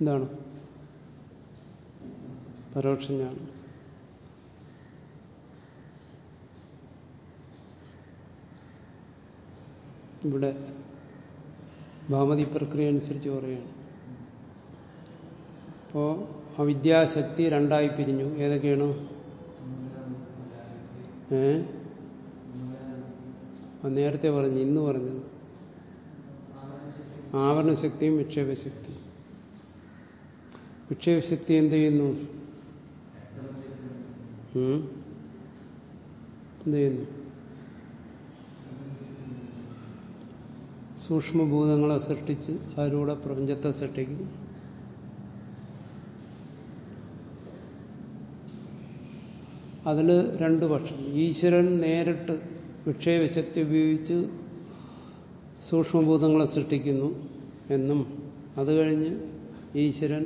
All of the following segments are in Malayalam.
എന്താണ്? പരോക്ഷജ്ഞാനം. ഇവിടെ ഭാമതി പ്രക്രിയ അനുസരിച്ച് പറയുകയാണ്. അപ്പോ അവിദ്യാശക്തി രണ്ടായി പിരിഞ്ഞു. ഏതൊക്കെയാണ്? ഏ? നേരത്തെ പറഞ്ഞു ഇന്ന് പറഞ്ഞത്. ആവരണശക്തിയും വിക്ഷേപശക്തി വിക്ഷേപശക്തി എന്ത് ചെയ്യുന്നു? എന്ത് ചെയ്യുന്നു? സൂക്ഷ്മഭൂതങ്ങളെ സൃഷ്ടിച്ച് അതിലൂടെ പ്രപഞ്ചത്തെ സൃഷ്ടിക്കും അതിൽ രണ്ടു പക്ഷം. ഈശ്വരൻ നേരിട്ട് വിക്ഷേപശക്തി ഉപയോഗിച്ച് സൂക്ഷ്മഭൂതങ്ങളെ സൃഷ്ടിക്കുന്നു എന്നും അത് കഴിഞ്ഞ് ഈശ്വരൻ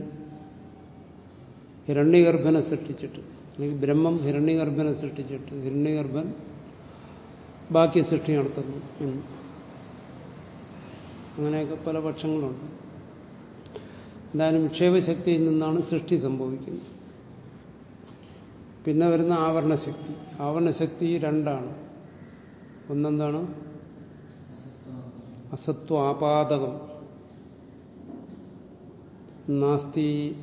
ഹിരണ്യഗർഭനെ സൃഷ്ടിച്ചിട്ട് അല്ലെങ്കിൽ ബ്രഹ്മം ഹിരണ്യഗർഭനെ സൃഷ്ടിച്ചിട്ട് ഹിരണ്യഗർഭൻ ബാക്കി സൃഷ്ടി നടത്തുന്നു എന്ന്. അങ്ങനെയൊക്കെ പല പക്ഷങ്ങളുണ്ട്. എന്തായാലും വിക്ഷേപശക്തിയിൽ നിന്നാണ് സൃഷ്ടി സംഭവിക്കുന്നത്. പിന്നെ വരുന്ന ആവരണശക്തി. ആവരണശക്തി രണ്ടാണ്. ഒന്നെന്താണ്? അസത്വ ആപാദകം. നാസ്തി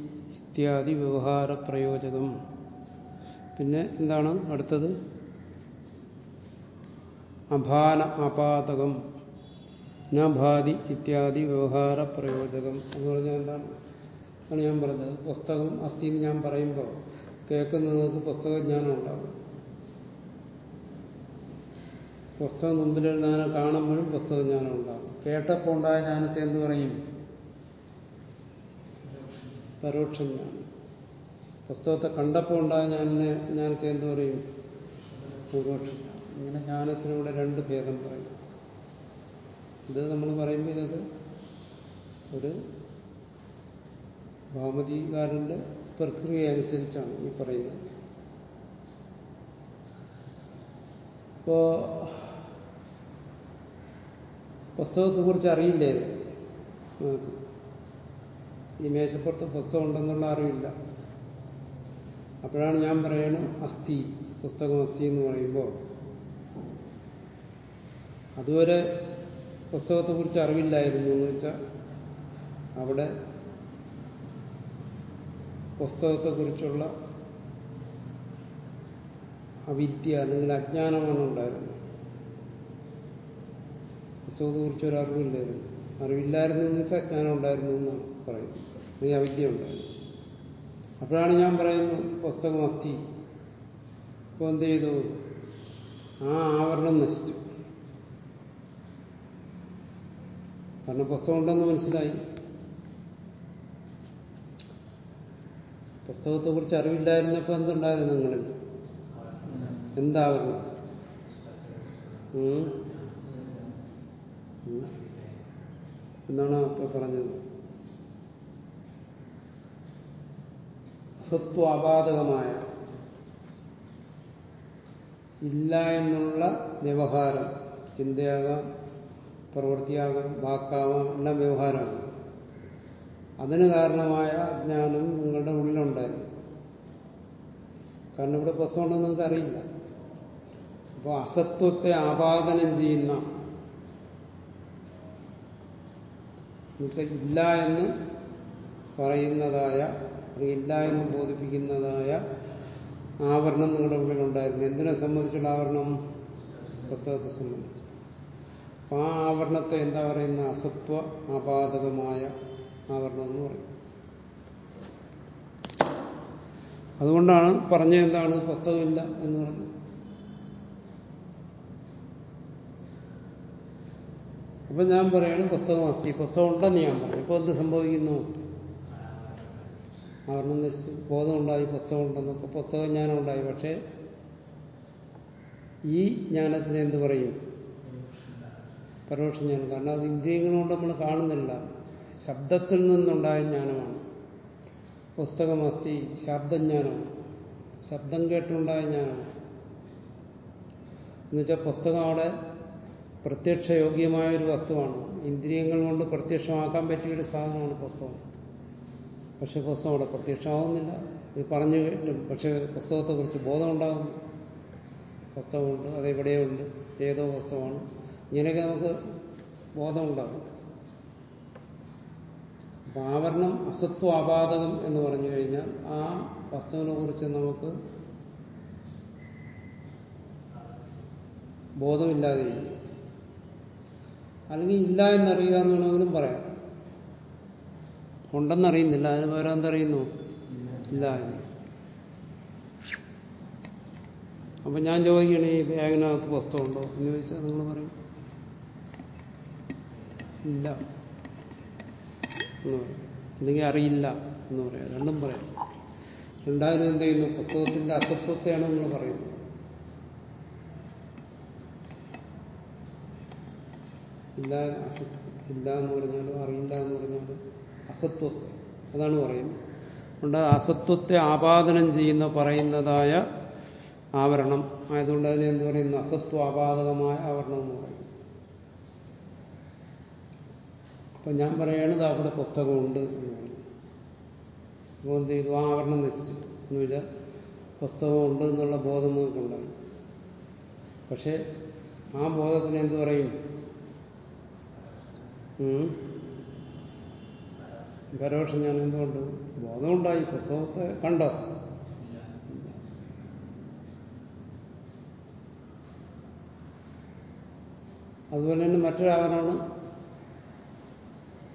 ഇത്യാദി വ്യവഹാര പ്രയോജകം പിന്നെ എന്താണ് അടുത്തത്? അഭാന അപാതകം നഭാതി ഇത്യാദി വ്യവഹാര പ്രയോജകം എന്ന് പറഞ്ഞാൽ എന്താണ്? അതാണ് ഞാൻ പറഞ്ഞത്. പുസ്തകം അസ്ഥി എന്ന് ഞാൻ പറയുമ്പോൾ കേൾക്കുന്നവർക്ക് പുസ്തകജ്ഞാനം ഉണ്ടാകും. പുസ്തകം മുമ്പിലെഴുതാനെ കാണുമ്പോഴും പുസ്തകജ്ഞാനം ഉണ്ടാകും. കേട്ടപ്പോൾ ഉണ്ടായ ജ്ഞാനത്തെ എന്ന് പറയും? പരോക്ഷജ്ഞാനം പുസ്തകത്തെ കണ്ടപ്പോൾ ഉണ്ടായ ഞാനെ ജ്ഞാനത്തെ എന്ത് പറയും? പരോക്ഷജ്ഞാനം ഇങ്ങനെ ജ്ഞാനത്തിനൂടെ രണ്ട് ഭേദം പറയും. ഇത് നമ്മൾ പറയുമ്പോൾ ഇതൊക്കെ ഒരു ഭാമതികാരന്റെ പ്രക്രിയ അനുസരിച്ചാണ് ഈ പറയുന്നത്. ഇപ്പോ പുസ്തകത്തെ കുറിച്ച് അറിയില്ലായിരുന്നു ഈ മേശപ്പുറത്ത് പുസ്തകം ഉണ്ടെന്നുള്ള അറിവില്ല. അപ്പോഴാണ് ഞാൻ പറയണ അസ്ഥി പുസ്തകം അസ്ഥി എന്ന് പറയുമ്പോൾ അതുവരെ പുസ്തകത്തെക്കുറിച്ച് അറിവില്ലായിരുന്നു എന്ന് വെച്ചാൽ അവിടെ പുസ്തകത്തെക്കുറിച്ചുള്ള അവിദ്യ അല്ലെങ്കിൽ അജ്ഞാനമാണ് ഉണ്ടായിരുന്നത്. പുസ്തകത്തെക്കുറിച്ച് ഒരു അറിവില്ലായിരുന്നു. അറിവില്ലായിരുന്നു എന്ന് വെച്ചാൽ അജ്ഞാനം ഉണ്ടായിരുന്നു എന്നാണ് പറയുന്നത്. അല്ലെങ്കിൽ അവിദ്യ ഉണ്ടായിരുന്നു. അപ്പോഴാണ് ഞാൻ പറയുന്നത് പുസ്തകം അസ്ഥി. ഇപ്പോൾ എന്ത് ചെയ്തു? ആ ആവരണം നശിച്ചു. കാരണം പുസ്തകം ഉണ്ടെന്ന് മനസ്സിലായി. പുസ്തകത്തെക്കുറിച്ച് അറിവില്ലായിരുന്നപ്പോൾ എന്തുണ്ടായിരുന്നു നിങ്ങളിൽ എന്താവരണം? എന്നാണ് ഇപ്പൊ പറഞ്ഞത്. അസത്വാപാതകമായ ഇല്ല എന്നുള്ള വ്യവഹാരം ചിന്തയാകാം പ്രവൃത്തിയാകാം വാക്കാവാം എല്ലാം വ്യവഹാരമാണ്. അതിന് കാരണമായ അജ്ഞാനം നിങ്ങളുടെ ഉള്ളിലുണ്ടായിരുന്നു. കാരണം ഇവിടെ പ്രസവമുണ്ടെന്ന് നിങ്ങൾക്ക് അറിയില്ല. അപ്പോൾ അസത്വത്തെ ആപാദനം ചെയ്യുന്ന ഇല്ല എന്ന് പറയുന്നതായ അല്ലെങ്കിൽ ഇല്ല എന്ന് ബോധിപ്പിക്കുന്നതായ ആവരണം നിങ്ങളുടെ ഉള്ളിലുണ്ടായിരുന്നു എന്തിനെ സംബന്ധിച്ചുള്ള ആവരണം? പുസ്തകത്തെ സംബന്ധിച്ച്. അപ്പൊ ആ ആവരണത്തെ എന്താ പറയുന്ന? അസത്വ അപാതകമായ ആവരണം എന്ന് പറയും. അതുകൊണ്ടാണ് പറഞ്ഞ എന്താണ്? പുസ്തകമില്ല എന്ന് പറഞ്ഞത്. അപ്പൊ ഞാൻ പറയാണ് പുസ്തകം അസ്ഥി പുസ്തകം ഉണ്ടെന്ന് ഞാൻ പറഞ്ഞു. ഇപ്പൊ എന്ത് സംഭവിക്കുന്നു? ആവരണം നശിച്ചു ബോധമുണ്ടായി പുസ്തകം ഇപ്പൊ പുസ്തകം ജ്ഞാനം ഉണ്ടായി പക്ഷേ ഈ ജ്ഞാനത്തിന് എന്ത് പറയും? പരോക്ഷ ജ്ഞാനം. കാരണം അത് ഇന്ദ്രിയങ്ങൾ കൊണ്ട് നമ്മൾ കാണുന്നില്ല. ശബ്ദത്തിൽ നിന്നുണ്ടായ ജ്ഞാനമാണ്. പുസ്തകം അസ്ഥി ശബ്ദജ്ഞാനമാണ് ശബ്ദം കേട്ടുണ്ടായ ജ്ഞാനമാണ്. എന്നുവെച്ചാൽ പുസ്തകം അവിടെ പ്രത്യക്ഷയോഗ്യമായ ഒരു വസ്തുവാണ്. ഇന്ദ്രിയങ്ങൾ കൊണ്ട് പ്രത്യക്ഷമാക്കാൻ പറ്റിയ ഒരു സാധനമാണ് പുസ്തകം. പക്ഷെ പുസ്തകം അവിടെ പ്രത്യക്ഷമാവുന്നില്ല. ഇത് പറഞ്ഞു കേട്ടും. പക്ഷെ പുസ്തകത്തെക്കുറിച്ച് ബോധമുണ്ടാകും പുസ്തകമുണ്ട് അതെവിടെയുണ്ട് ഏതോ പുസ്തകമാണ്. ഇങ്ങനെയൊക്കെ നമുക്ക് ബോധമുണ്ടാകും. അപ്പൊ ആവരണം അസത്വ അപാതകം എന്ന് പറഞ്ഞു കഴിഞ്ഞാൽ ആ വസ്തുവിനെ കുറിച്ച് നമുക്ക് ബോധമില്ലാതെ അല്ലെങ്കിൽ ഇല്ല എന്നറിയുക എന്ന് വേണമെങ്കിലും പറയാം. ഉണ്ടെന്നറിയുന്നില്ല. അതിന് പകരം എന്തറിയുന്നു ഇല്ല. അപ്പൊ ഞാൻ ചോദിക്കണേ ഈ ബാഗിനകത്ത് പുസ്തകമുണ്ടോ എന്ന് ചോദിച്ചാൽ നിങ്ങൾ പറയും. ഇല്ല. എന്ന് പറയും. അല്ലെങ്കിൽ അറിയില്ല എന്ന് പറയാം. രണ്ടും പറയാം. രണ്ടായാലും എന്ത് ചെയ്യുന്നു? പുസ്തകത്തിന്റെ അസത്വത്തെയാണ് നിങ്ങൾ പറയുന്നത്. ഇല്ല അസത്വം ഇല്ല എന്ന് പറഞ്ഞാലും അറിയില്ല എന്ന് പറഞ്ഞാലും അസത്വത്തെ. അതാണ് പറയുന്നത്. അതുകൊണ്ട് അസത്വത്തെ ആപാദനം ചെയ്യുന്ന പറയുന്നതായ ആവരണം. ആയതുകൊണ്ട് അതിനെ എന്ത് പറയുന്നു? അസത്വ ആപാദകമായ ആവരണം എന്ന് പറയും അപ്പൊ ഞാൻ പറയുന്നത് അവിടെ പുസ്തകമുണ്ട് എന്ന് പറഞ്ഞു അപ്പോൾ എന്ത് ചെയ്തു? ആ ആവരണം നശിച്ചു. എന്ന് വെച്ചാൽ പുസ്തകമുണ്ട് എന്നുള്ള ബോധം നമുക്കുണ്ടായി. പക്ഷേ ആ ബോധത്തിന് എന്ത് പറയും? പരോക്ഷം ഞാൻ എന്തുകൊണ്ട്? ബോധമുണ്ടായി. പ്രസവത്തെ കണ്ടോ? അതുപോലെ തന്നെ മറ്റൊരാവനാണ്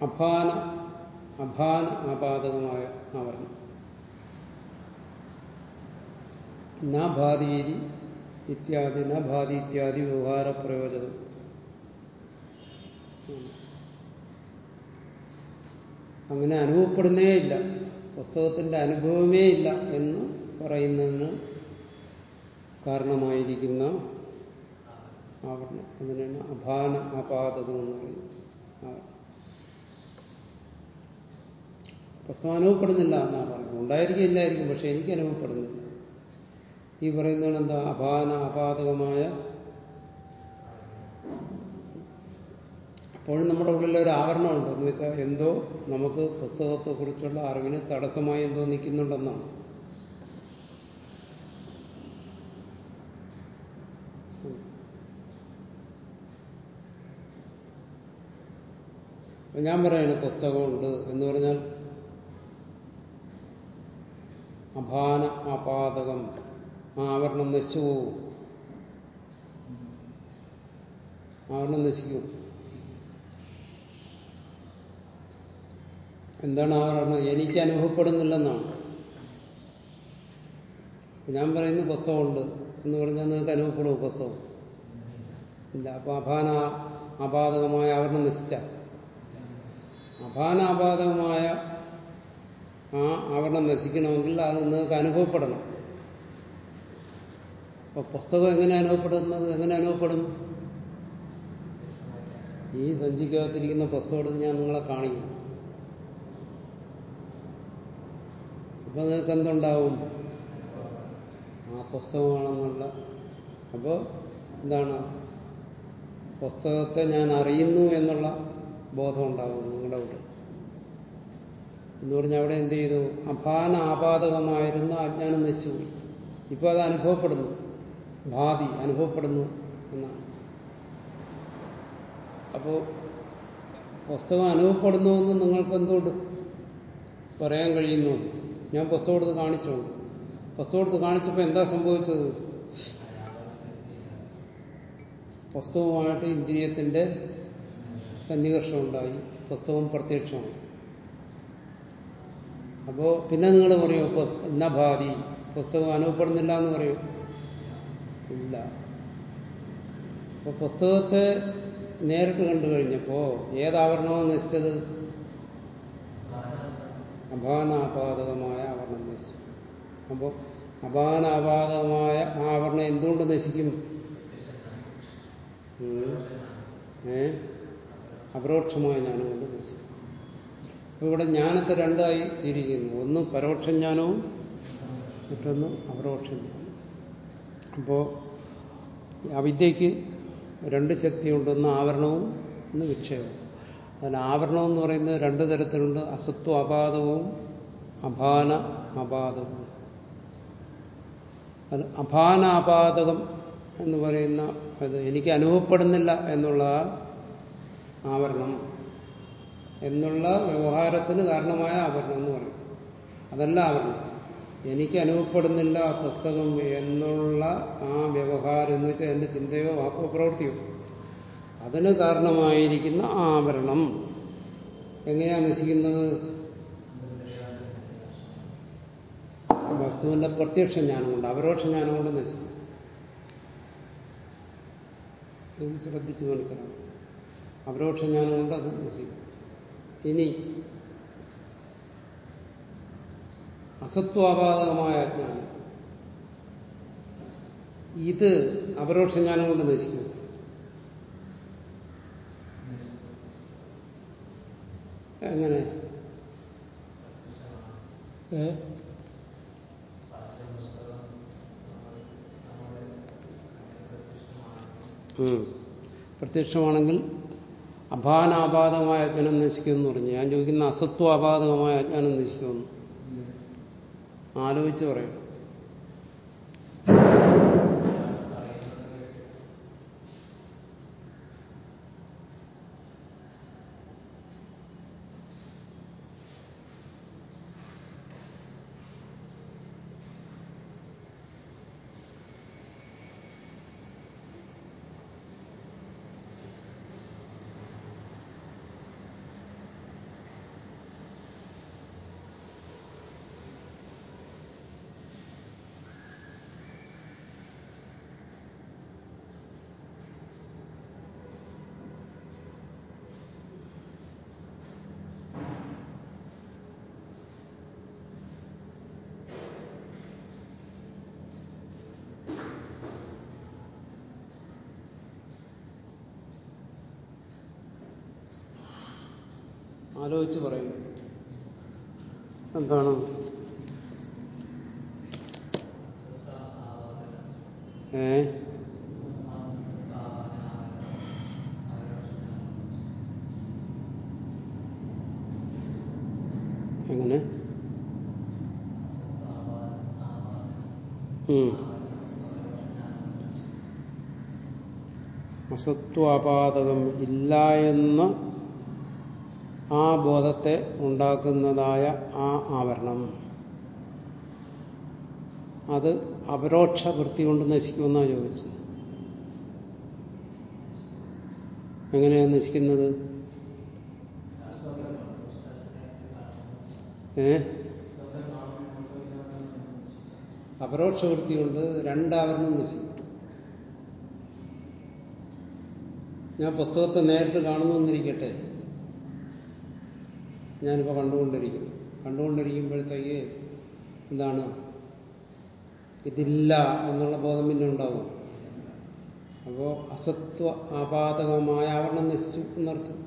അഭാന അഭാന ആപാദകമായ ആവരണം നാഭാതീരി ഇത്യാദി നാഭാതി ഇത്യാദി വ്യവഹാര പ്രയോജനം അങ്ങനെ അനുഭവപ്പെടുന്നേ ഇല്ല. പുസ്തകത്തിന്റെ അനുഭവമേ ഇല്ല എന്ന് പറയുന്നതിന് കാരണമായിരിക്കുന്ന ആവരണം. അതിനാണ് അഭാന അപാതകം എന്ന് പറയുന്നത്. പുസ്തകം അനുഭവപ്പെടുന്നില്ല എന്നാണ് പറയുന്നത്. ഉണ്ടായിരിക്കും ഇല്ലായിരിക്കും പക്ഷെ എനിക്ക് അനുഭവപ്പെടുന്നില്ല. ഈ പറയുന്നതാണ് എന്താ? അപാന അപാതകമായ അപ്പോഴും നമ്മുടെ ഉള്ളിൽ ഒരു ആവരണമുണ്ട്. എന്ന് വെച്ചാൽ എന്തോ നമുക്ക് പുസ്തകത്തെക്കുറിച്ചുള്ള അറിവിന് തടസ്സമായി എന്തോ നിൽക്കുന്നുണ്ടെന്നാണ്. ഞാൻ പറയാണ് പുസ്തകമുണ്ട് എന്ന് പറഞ്ഞാൽ അഭാന ആപാതകം ആവരണം നശിച്ചു പോവും. ആവരണം നശിക്കും. എന്താണ് ആ കാരണം? എനിക്ക് അനുഭവപ്പെടുന്നില്ലെന്നാണ്. ഞാൻ പറയുന്ന പുസ്തകമുണ്ട്. എന്ന് പറഞ്ഞാൽ നിങ്ങൾക്ക് അനുഭവപ്പെടുമോ പുസ്തകം? ഇല്ല. അപ്പൊ അഭാന അപാതകമായ അവരുടെ നശിച്ച അഭാന അപാതകമായ ആ അവരണം നശിക്കണമെങ്കിൽ അത് നിങ്ങൾക്ക് അനുഭവപ്പെടണം. അപ്പൊ പുസ്തകം എങ്ങനെ അനുഭവപ്പെടുന്നത്? എങ്ങനെ അനുഭവപ്പെടും? ഈ സഞ്ചിക്കകത്തിരിക്കുന്ന പുസ്തകം ഞാൻ നിങ്ങളെ കാണിക്കും അപ്പൊ നിങ്ങൾക്ക് എന്തുണ്ടാവും? ആ പുസ്തകമാണെന്നുള്ള. അപ്പോൾ എന്താണ്? പുസ്തകത്തെ ഞാൻ അറിയുന്നു എന്നുള്ള ബോധം ഉണ്ടാവും നിങ്ങളുടെ അവിടെ എന്ന് പറഞ്ഞാൽ അവിടെ എന്ത് ചെയ്തു? അഭാന ആപാതകമായിരുന്ന അജ്ഞാനം നശിച്ചുപോയി. ഇപ്പൊ അത് അനുഭവപ്പെടുന്നു. ഭാതി അനുഭവപ്പെടുന്നു എന്നാണ്. അപ്പോ പുസ്തകം അനുഭവപ്പെടുന്നുവെന്ന് നിങ്ങൾക്ക് എന്തുകൊണ്ട് പറയാൻ കഴിയുന്നു? ഞാൻ പുസ്തകം എടുത്ത് കാണിച്ചോണ്ട്. പുസ്തകം എടുത്ത് കാണിച്ചപ്പോൾ എന്താ സംഭവിച്ചത്? പുസ്തകവുമായിട്ട് ഇന്ദ്രിയത്തിന്റെ സന്നികർഷം ഉണ്ടായി. പുസ്തകം പ്രത്യക്ഷമാണ്. അപ്പോ പിന്നെ നിങ്ങൾ പറയൂ എന്നാ ഭാതി പുസ്തകം അനുഭവപ്പെടുന്നില്ല എന്ന് പറയൂ. ഇല്ല. അപ്പൊ പുസ്തകത്തെ നേരിട്ട് കണ്ടു കഴിഞ്ഞപ്പോ ഏതാവരണമെന്ന് നശിച്ചത് അപാനാപാതകമായ ആവരണം നശിച്ചു. അപ്പോൾ അപാനാപാതകമായ ആവരണം എന്തുകൊണ്ട് നശിക്കും? ഏ? അപരോക്ഷമായ ജ്ഞാനം കൊണ്ട് നശിക്കും. ഇവിടെ ജ്ഞാനത്തെ രണ്ടായി തിരിക്കുന്നു. ഒന്ന് പരോക്ഷ ജ്ഞാനവും മറ്റൊന്ന് അപരോക്ഷ ജ്ഞാനം അപ്പോ അവിദ്യക്ക് രണ്ട് ശക്തിയുണ്ട്. ഒന്ന് ആവരണവും ഒന്ന് വിക്ഷേപവും. അതിന് ആവരണം എന്ന് പറയുന്നത് രണ്ട് തരത്തിലുണ്ട്. അസത്വ അപാദവും അപാന അപാദവും. അത് അപാദകം എന്ന് പറയുന്ന അത് എനിക്ക് അനുഭവപ്പെടുന്നില്ല എന്നുള്ള ആവരണം. എന്നുള്ള വ്യവഹാരത്തിന് കാരണമായ ആവരണം എന്ന് പറയും. അതല്ല ആവരണം. എനിക്ക് അനുഭവപ്പെടുന്നില്ല പുസ്തകം എന്നുള്ള ആ വ്യവഹാരം എന്ന് വെച്ചാൽ എന്റെ ചിന്തയോ വാക്കോ പ്രവൃത്തിയോ. അതിന് കാരണമായിരിക്കുന്ന ആവരണം. എങ്ങനെയാണ് നശിക്കുന്നത്? വസ്തുവിന്റെ പ്രത്യക്ഷ ജ്ഞാനം കൊണ്ട് അപരോക്ഷ ജ്ഞാനം കൊണ്ട് നശിക്കും. ഇത് ശ്രദ്ധിച്ച് മനസ്സിലാവും അപരോക്ഷ ജ്ഞാനം കൊണ്ട് അത് നശിക്കും. ഇനി അസത്വാപാതകമായ ജ്ഞാനം. ഇത് അപരോക്ഷ ജ്ഞാനം കൊണ്ട് നശിക്കും. എങ്ങനെ. പ്രത്യക്ഷമാണെങ്കിൽ അഭാനാപാതകമായ അജ്ഞാനം നശിക്കുമെന്ന് പറഞ്ഞു. ഞാൻ ചോദിക്കുന്ന അസത്വാപാതകമായ അജ്ഞാനം നശിക്കുമെന്ന്. ആലോചിച്ച് പറയും. ആലോചിച്ച് പറയും. എന്താണ്? ഏ? എങ്ങനെ. അസത്വാപാതകം ഇല്ല എന്ന് ആ ബോധത്തെ ഉണ്ടാക്കുന്നതായ ആ ആവരണം. അത് അപരോക്ഷ വൃത്തി കൊണ്ട് നശിക്കുമെന്നാണ് ചോദിച്ചത്. എങ്ങനെയാണ് നശിക്കുന്നത്? ഏ? അപരോക്ഷ വൃത്തി കൊണ്ട് രണ്ടാവരണം നശിക്കും. ഞാൻ പുസ്തകത്തെ നേരിട്ട് കാണുന്നുവെന്നിരിക്കട്ടെ ഞാനിപ്പോൾ കണ്ടുകൊണ്ടിരിക്കുന്നു. കണ്ടുകൊണ്ടിരിക്കുമ്പോഴത്തേക്ക് എന്താണ്? ഇതില്ല എന്നുള്ള ബോധം പിന്നെ ഉണ്ടാവും. അപ്പോ അസത്വ ആപാതകമായ ആവരണം നശിച്ചു എന്നർത്ഥം.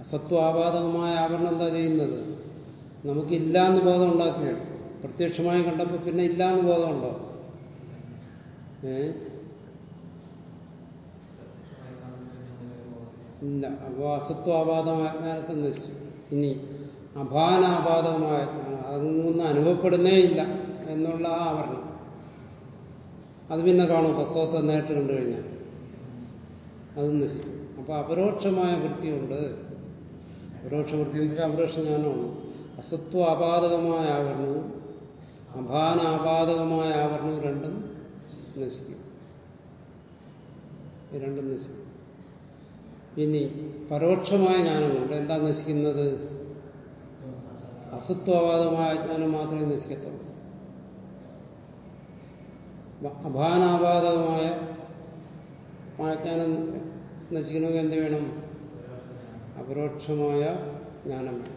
അസത്വ ആപാതകമായ ആവരണം എന്താ ചെയ്യുന്നത്? നമുക്കില്ല എന്ന് ബോധം ഉണ്ടാക്കുകയാണ്. പ്രത്യക്ഷമായി കണ്ടപ്പോൾ പിന്നെ ഇല്ല എന്ന് ബോധമുണ്ടോ ഏ? ഇല്ല. അപ്പോൾ അസത്വാപാദമായ ജ്ഞാനത്തെ നശിച്ചു. ഇനി അഭാനാപാദമായ അതൊന്നും അനുഭവപ്പെടുന്നേ ഇല്ല എന്നുള്ള ആ ആവരണം. അത് പിന്നെ കാണും വസ്തുവത്തെ നേരിട്ട് കണ്ടു കഴിഞ്ഞാൽ. അത് നശിക്കും. അപ്പൊ അപരോക്ഷമായ വൃത്തിയുണ്ട്. അപരോക്ഷ വൃത്തി എന്ന് വെച്ചാൽ അപരോക്ഷ ജ്ഞാനമാണ്. അസത്വ അപാതകമായ ആവരണവും അഭാനാപാതകമായ ആവരണവും രണ്ടും നശിക്കും. രണ്ടും നശിക്കും. ഇനി പരോക്ഷമായ ജ്ഞാനമുണ്ട്. എന്താ നശിക്കുന്നത്? അസത്വവാദമായ ജ്ഞാനം മാത്രമേ നശിക്കത്തുള്ളൂ. അഭാനാപാതകമായ ജ്ഞാനം നശിക്കണമെങ്കിൽ എന്ത് വേണം? അപരോക്ഷമായ ജ്ഞാനം വേണം.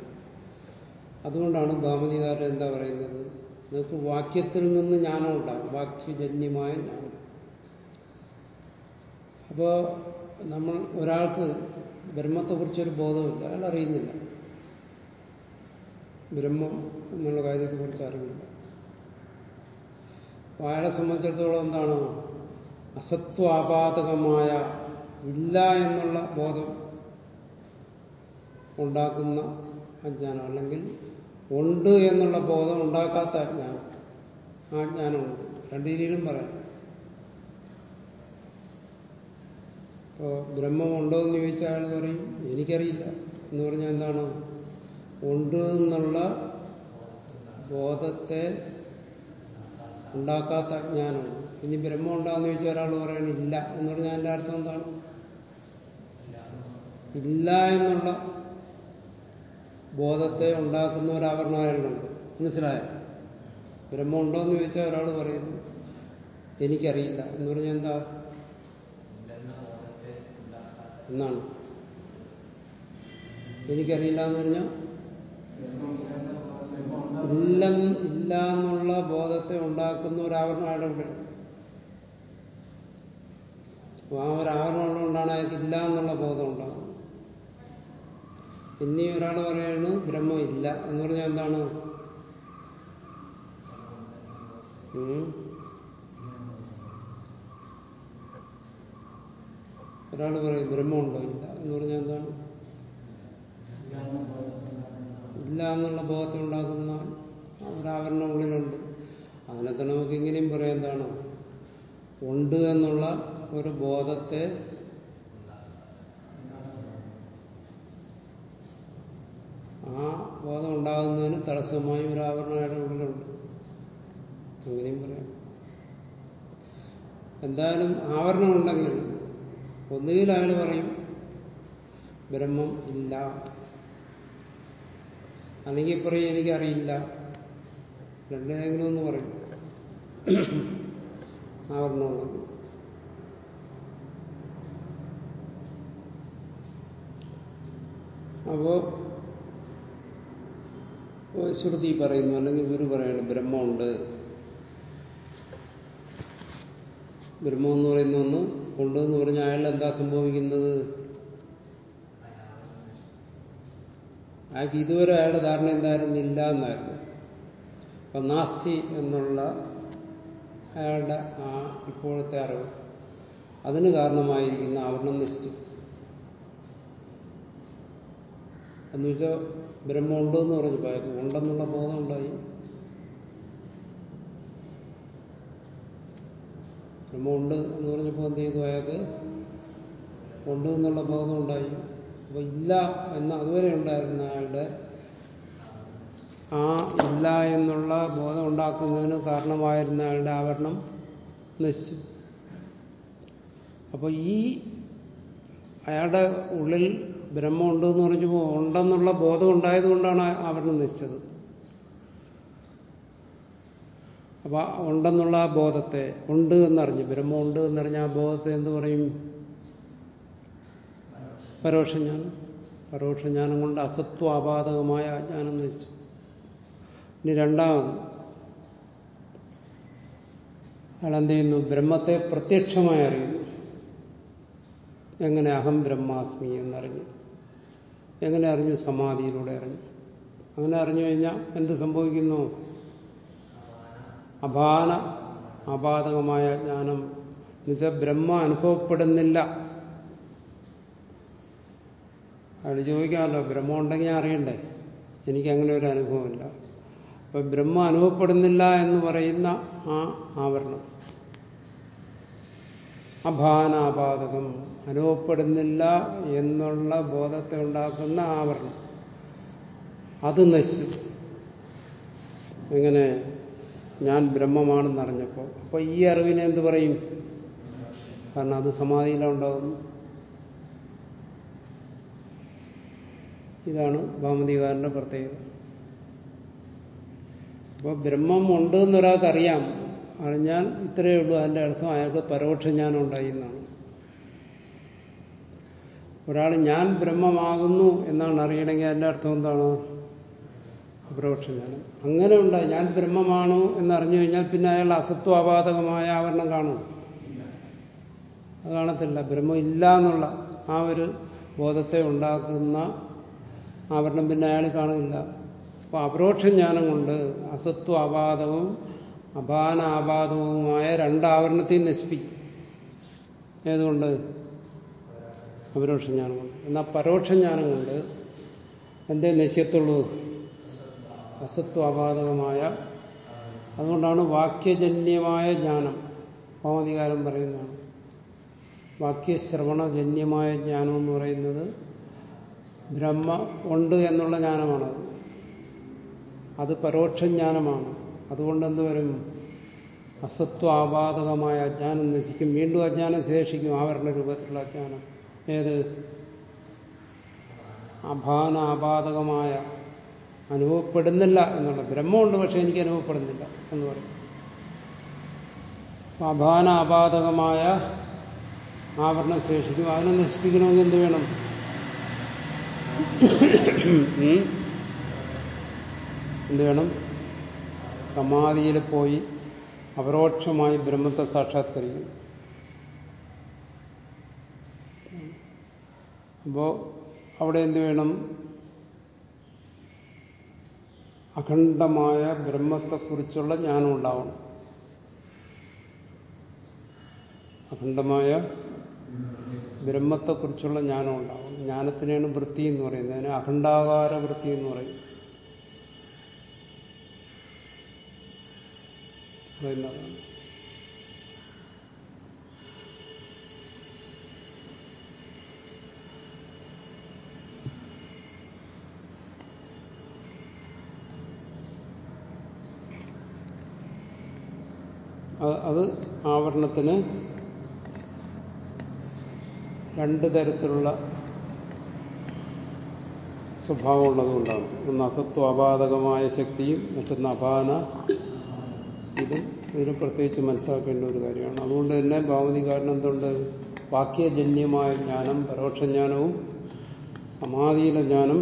അതുകൊണ്ടാണ് ഭാമതികാരൻ എന്താ പറയുന്നത്? നിങ്ങൾക്ക് വാക്യത്തിൽ നിന്ന് ജ്ഞാനം ഉണ്ടാകും. വാക്യജന്യമായ ജ്ഞാനം. അപ്പോൾ നമ്മൾ ഒരാൾക്ക് ബ്രഹ്മത്തെക്കുറിച്ചൊരു ബോധമില്ല അയാൾ അറിയുന്നില്ല ബ്രഹ്മം എന്നുള്ള കാര്യത്തെക്കുറിച്ച് അറിവില്ല. അപ്പൊ അയാളെ സംബന്ധിച്ചിടത്തോളം എന്താണ്? അസത്വാപാതകമായ ഇല്ല എന്നുള്ള ബോധം ഉണ്ടാക്കുന്ന അജ്ഞാനം അല്ലെങ്കിൽ ഉണ്ട് എന്നുള്ള ബോധം ഉണ്ടാക്കാത്ത അജ്ഞാനം. ആ ജ്ഞാനമുണ്ട് രണ്ട് രീതിയിലും പറയാം. ബ്രഹ്മം ഉണ്ടോ എന്ന് ചോദിച്ചാൽ അയാൾ പറയും എനിക്കറിയില്ല. എന്ന് പറഞ്ഞാൽ എന്താണ്? ഉണ്ട് എന്നുള്ള ബോധത്തെ ഉണ്ടാക്കാത്ത അജ്ഞാനമാണ് ഇനി ബ്രഹ്മം ഉണ്ടാകുന്ന ചോദിച്ചാൽ ഒരാൾ പറയണില്ല എന്ന് പറഞ്ഞാൽ അതിന്റെ അർത്ഥം എന്താണ്? ഇല്ല എന്നുള്ള ബോധത്തെ ഉണ്ടാക്കുന്ന ഒരു ആവരണമായുണ്ട് മനസ്സിലായോ? ബ്രഹ്മം ഉണ്ടോ എന്ന് ചോദിച്ചാൽ ഒരാൾ പറയുന്നു എനിക്കറിയില്ല. എന്ന് പറഞ്ഞാൽ എന്താ? എന്നാണ്? എനിക്കറിയില്ല എന്ന് പറഞ്ഞാൽ ഇല്ല ഇല്ല എന്നുള്ള ബോധത്തെ ഉണ്ടാക്കുന്ന ഒരു ആവരണം അയാളുടെ ഉള്ളിൽ ആ ഒരു ആവരണം ഉള്ളതുകൊണ്ടാണ് അയാൾക്ക് ഇല്ല എന്നുള്ള ബോധം ഉണ്ടാകുന്നത്. പിന്നെ ഒരാൾ പറയുന്നു ബ്രഹ്മം ഇല്ല. എന്ന് പറഞ്ഞാൽ എന്താണ്? ഒരാൾ പറയും ബ്രഹ്മമുണ്ടോ? ഇല്ല. എന്ന് പറഞ്ഞാൽ എന്താണ്? ഇല്ല എന്നുള്ള ബോധത്തെ ഉണ്ടാക്കുന്ന ഒരാവരണം ഉള്ളിലുണ്ട്. അതിനെ തന്നെ നമുക്ക് ഇങ്ങനെയും പറയാം എന്താണ്? ഉണ്ട് എന്നുള്ള ഒരു ബോധത്തെ ആ ബോധം ഉണ്ടാകുന്നതിന് തടസ്സമായി ഒരു ആവരണം അയാളുടെ ഉള്ളിലുണ്ട്. അങ്ങനെയും പറയാം. എന്തായാലും ആവരണം ഒന്നുകിൽ അയാൾ പറയും ബ്രഹ്മം ഇല്ല. അല്ലെങ്കിൽ പറയും എനിക്കറിയില്ല. രണ്ടേതെങ്കിലും ഒന്ന് പറയും. ആവരണം ഉണ്ടെങ്കിൽ അപ്പോ ശ്രുതി പറയുന്നു അല്ലെങ്കിൽ ഗുരു പറയുന്നു ബ്രഹ്മമുണ്ട്. ബ്രഹ്മം എന്ന് പറയുന്ന ഒന്ന് ഉണ്ട് എന്ന് പറഞ്ഞാൽ അയാൾ എന്താ സംഭവിക്കുന്നത്? അയാൾക്ക് ഇതുവരെ അയാളുടെ ധാരണ എന്തായിരുന്നു ഇല്ല എന്നായിരുന്നു. അപ്പൊ നാസ്തി എന്നുള്ള അയാളുടെ ആ ഇപ്പോഴത്തെ അറിവ് അതിന് കാരണമായിരിക്കുന്ന ആവരണം നിശ്ചിച്ചു എന്ന് വെച്ചാൽ ബ്രഹ്മം ഉണ്ടെന്ന് പറഞ്ഞപ്പോൾ അയാൾക്ക് ഉണ്ടെന്നുള്ള ബോധം ഉണ്ടായി. ബ്രഹ്മമുണ്ട് എന്ന് പറഞ്ഞപ്പോൾ എന്ത് ഉണ്ട് എന്നുള്ള ബോധം ഉണ്ടായി അപ്പൊ ഇല്ല എന്ന് അതുവരെ ഉണ്ടായിരുന്ന അയാളുടെ ആ ഇല്ല എന്നുള്ള ബോധം ഉണ്ടാക്കുന്നതിന് കാരണമായിരുന്ന അയാളുടെ ആവരണം നശിച്ചു അപ്പൊ ഈ അയാളുടെ ഉള്ളിൽ ബ്രഹ്മം ഉണ്ട് എന്ന് പറഞ്ഞപ്പോൾ ഉണ്ടെന്നുള്ള ബോധം ഉണ്ടായതുകൊണ്ടാണ് ആവരണം നശിച്ചത് അപ്പൊ ഉണ്ടെന്നുള്ള ആ ബോധത്തെ ഉണ്ട് എന്നറിഞ്ഞു ബ്രഹ്മം ഉണ്ട് എന്നറിഞ്ഞ ആ ബോധത്തെ എന്ത് പറയും? പരോക്ഷജ്ഞാനം. പരോക്ഷജ്ഞാനം കൊണ്ട് അസത്വാപാതകമായ അജ്ഞാനം നശിച്ചു. ഇനി രണ്ടാമത് അയാൾ എന്ത് ചെയ്യുന്നു? ബ്രഹ്മത്തെ പ്രത്യക്ഷമായി അറിയുന്നു. എങ്ങനെ അഹം ബ്രഹ്മാസ്മി എന്നറിഞ്ഞു. എങ്ങനെ അറിഞ്ഞു? സമാധിയിലൂടെ അറിഞ്ഞു. അങ്ങനെ അറിഞ്ഞു കഴിഞ്ഞാൽ എന്ത് സംഭവിക്കുന്നു? അപാന അപാതകമായ ജ്ഞാനം. എന്നുവെച്ചാൽ ബ്രഹ്മ അനുഭവപ്പെടുന്നില്ല. അയാൾ ചോദിക്കാമല്ലോ ബ്രഹ്മം ഉണ്ടെങ്കിൽ ഞാൻ അറിയണ്ടേ? എനിക്ക് അങ്ങനെ ഒരു അനുഭവമില്ല. അപ്പൊ ബ്രഹ്മ അനുഭവപ്പെടുന്നില്ല എന്ന് പറയുന്ന ആ ആവരണം. അഭാനാപാതകം അനുഭവപ്പെടുന്നില്ല എന്നുള്ള ബോധത്തെ ഉണ്ടാക്കുന്ന ആവരണം. അത് നശിച്ചു. ഇങ്ങനെ ഞാൻ ബ്രഹ്മമാണെന്നറിഞ്ഞപ്പോൾ. അപ്പൊ ഈ അറിവിനെ എന്ത് പറയും? കാരണം അത് സമാധിയിലുണ്ടാകുന്നു ഇതാണ് ഭാമതികാരന്റെ പ്രത്യേകത. അപ്പോൾ ബ്രഹ്മം ഉണ്ട് എന്നൊരാൾക്കറിയാം. അറിഞ്ഞാൽ ഇത്രയേ ഉള്ളൂ. അതിന്റെ അർത്ഥം അയാൾക്ക് പരോക്ഷ ജ്ഞാനം ഉണ്ടായി എന്നാണ്. ഒരാൾ ഞാൻ ബ്രഹ്മമാകുന്നു എന്നാണ് അറിയണമെങ്കിൽ അതിന്റെ അർത്ഥം എന്താണ്? അപരോക്ഷ ജ്ഞാനം. അങ്ങനെ ഉണ്ടായി. ഞാൻ ബ്രഹ്മമാണോ എന്നറിഞ്ഞു കഴിഞ്ഞാൽ പിന്നെ അയാൾ അസത്വാപാതകമായ ആവരണം കാണും. അത് കാണത്തില്ല. ബ്രഹ്മം ഇല്ല എന്നുള്ള ആ ഒരു ബോധത്തെ ഉണ്ടാക്കുന്ന ആവരണം പിന്നെ അയാൾ കാണുന്നില്ല. അപ്പൊ അപരോക്ഷ ജ്ഞാനം കൊണ്ട് അസത്വ അപാദവും അപാന ആപാദവുമായ രണ്ടാവരണത്തെയും നശിപ്പിക്കും. ഏതുകൊണ്ട്? അപരോക്ഷ ജ്ഞാനം കൊണ്ട്. എന്നാൽ പരോക്ഷ ജ്ഞാനം കൊണ്ട് എന്തേ നശ്യത്തുള്ളൂ അസത്വാപാതകമായ അതുകൊണ്ടാണ് വാക്യജന്യമായ ജ്ഞാനം ഭൗമധികാരം പറയുന്നതാണ് വാക്യശ്രവണജന്യമായ ജ്ഞാനം എന്ന് പറയുന്നത് ബ്രഹ്മ ഉണ്ട് എന്നുള്ള ജ്ഞാനമാണത് അത്. പരോക്ഷ ജ്ഞാനമാണ്. അതുകൊണ്ട് എന്ത് വരും? അസത്വാപാതകമായ അജ്ഞാനം നശിക്കും. വീണ്ടും അജ്ഞാനം ശേഷിക്കും ആവരണ രൂപത്തിലുള്ള അജ്ഞാനം. ഏത്? അഭാന ആപാതകമായ. അനുഭവപ്പെടുന്നില്ല എന്നുള്ള. ബ്രഹ്മമുണ്ട് പക്ഷേ എനിക്ക് അനുഭവപ്പെടുന്നില്ല എന്ന് പറയും. അഭാന ആപാതകമായ ആവരണം ശേഷിക്കും. അതിനെ നശിപ്പിക്കണമെങ്കിൽ എന്ത് വേണം? എന്ത് വേണം? സമാധിയിൽ പോയി അപരോക്ഷമായി ബ്രഹ്മത്തെ സാക്ഷാത്കരിക്കും. അപ്പോ അവിടെ എന്ത് വേണം? അഖണ്ഡമായ ബ്രഹ്മത്തെക്കുറിച്ചുള്ള ജ്ഞാനം ഉണ്ടാവണം. അഖണ്ഡമായ ബ്രഹ്മത്തെക്കുറിച്ചുള്ള ജ്ഞാനം ഉണ്ടാവും ജ്ഞാനത്തിനെയാണ് വൃത്തി എന്ന് പറയുന്നത്. അതിന് അഖണ്ഡാകാര വൃത്തി എന്ന് പറയും. പറയുന്നതാണ് അത് ആവരണത്തിന് രണ്ട് തരത്തിലുള്ള സ്വഭാവമുള്ളതുകൊണ്ടാണ്. ഒന്ന് അസത്വാപാതകമായ ശക്തിയും മറ്റൊന്ന് അപാന. ഇതും ഇതിന് പ്രത്യേകിച്ച് മനസ്സിലാക്കേണ്ട ഒരു കാര്യമാണ്. അതുകൊണ്ട് തന്നെ ഭാവതികാരൻ എന്തുണ്ട്? വാക്യജന്യമായ ജ്ഞാനം പരോക്ഷജ്ഞാനവും സമാധിയിലെ ജ്ഞാനം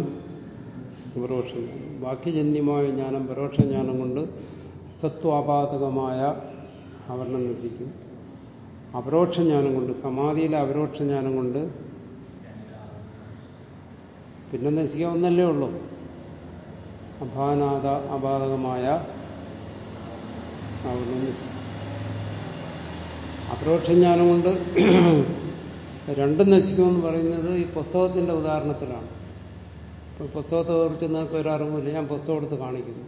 പരോക്ഷജ്ഞാനം വാക്യജന്യമായ ജ്ഞാനം പരോക്ഷജ്ഞാനം കൊണ്ട് സത്വാപാതകമായ ആവരണം നശിക്കും. അപരോക്ഷജ്ഞാനം കൊണ്ട് സമാധിയിലെ അപരോക്ഷജ്ഞാനം കൊണ്ട് പിന്നെ നശിക്കാൻ ഒന്നല്ലേ ഉള്ളൂ. ആവരണം നശിക്കും അപരോക്ഷജ്ഞാനം കൊണ്ട് രണ്ടും നശിക്കുമെന്ന് പറയുന്നത് ഈ പുസ്തകത്തിന്റെ ഉദാഹരണത്തിലാണ്. പുസ്തകത്തെ കുറിച്ച് നിങ്ങൾക്ക് ഒരു അറിവില്ല ഞാൻ പുസ്തകം എടുത്ത് കാണിക്കുന്നു.